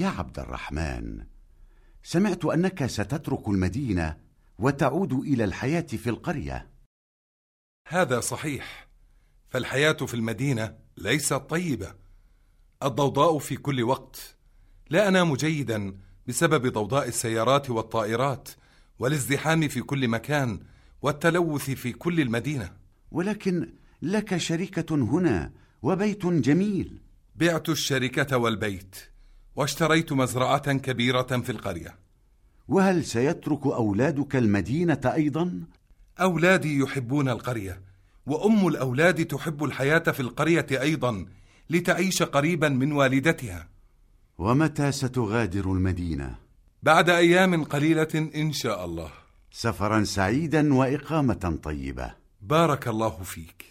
يا عبد الرحمن سمعت أنك ستترك المدينة وتعود إلى الحياة في القرية. هذا صحيح فالحياة في المدينة ليست طيبة. الضوضاء في كل وقت. لا أنام جيدا بسبب ضوضاء السيارات والطائرات والازدحام في كل مكان والتلوث في كل المدينة. ولكن لك شركة هنا وبيت جميل. بعت الشركة والبيت. واشتريت مزرعة كبيرة في القرية. وهل سيترك أولادك المدينة أيضا؟ أولادي يحبون القرية وأم الأولاد تحب الحياة في القرية أيضا لتعيش قريبا من والدتها. ومتى ستغادر المدينة؟ بعد أيام قليلة إن شاء الله. سفرا سعيدا وإقامة طيبة. بارك الله فيك.